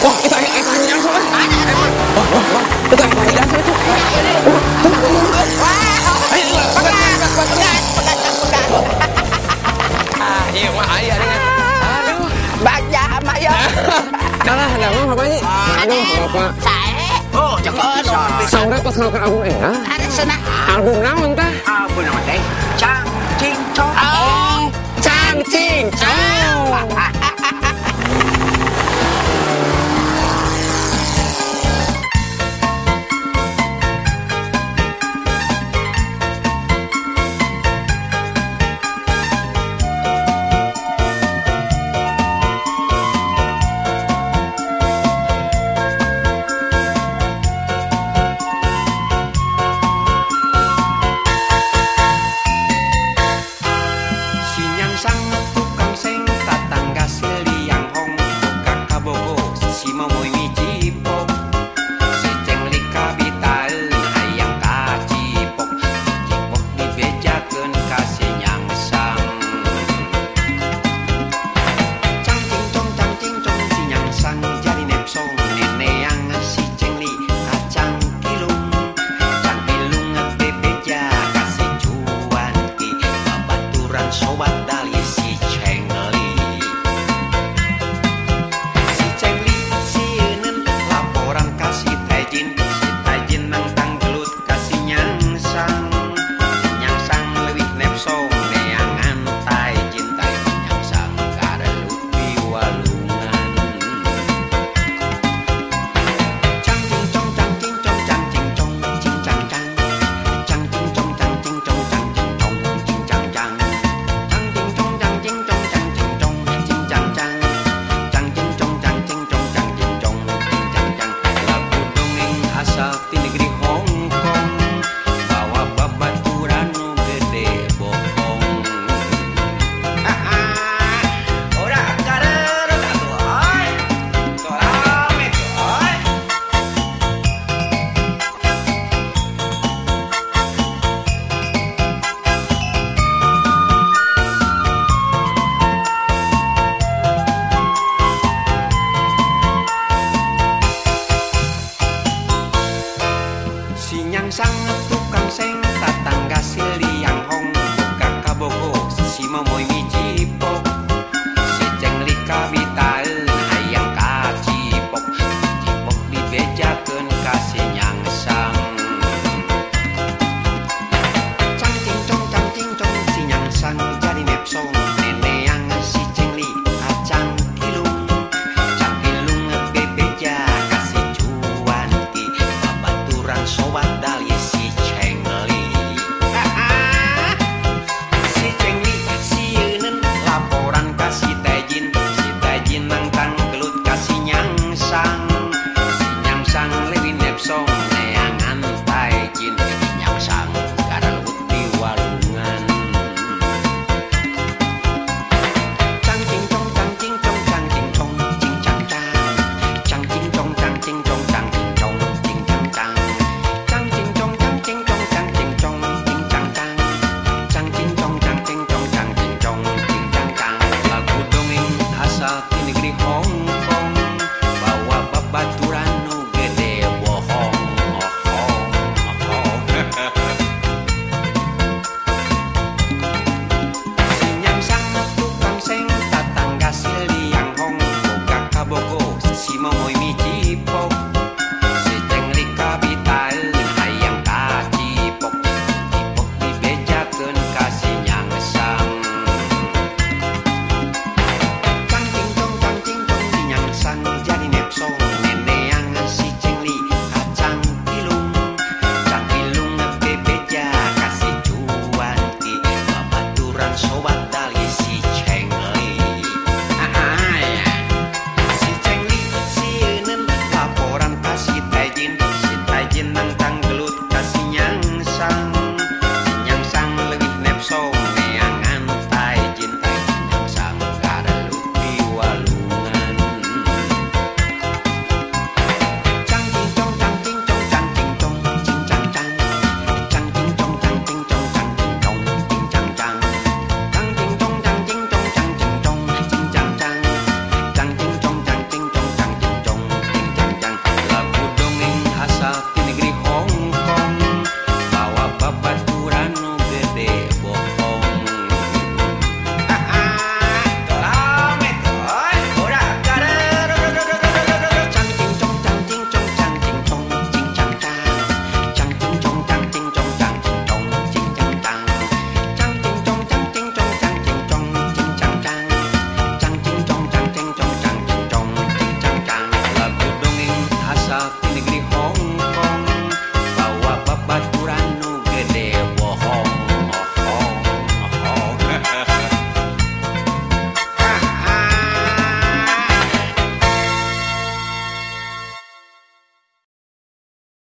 Wah, itu ada ekor dinosaur. Wah, Ah, iya, ayah dengan. Aduh, apa. Ya. Aduh, bapak. Saya. Oh, jangan. Saurnya pas ngelakukan album ya. Ada senang. Album? Cosimo muy mi cibo Si cheng li capital hayang ka cipok Cipok ni bejakeun ka senyang sang. Cang cing cong cang cing cong sinyang sang. Jadi nepsong neneang si cheng li kacang kilung Cang kilung ngebebeja kasih cuan ki babaturan sobat Мой. ведь solean ngantai cinta nyang sang karena lembut di walungan cang cing cong cang cing cong cang cing cong cing cang cang cang cing cong cang cing cong cang cing cong cing cang cang cang cing cong cang cing cong cang cing cong cing cang cang cang cing cong cang cing cong cang cing cong cing cang cang lagu dongeng asal di Hong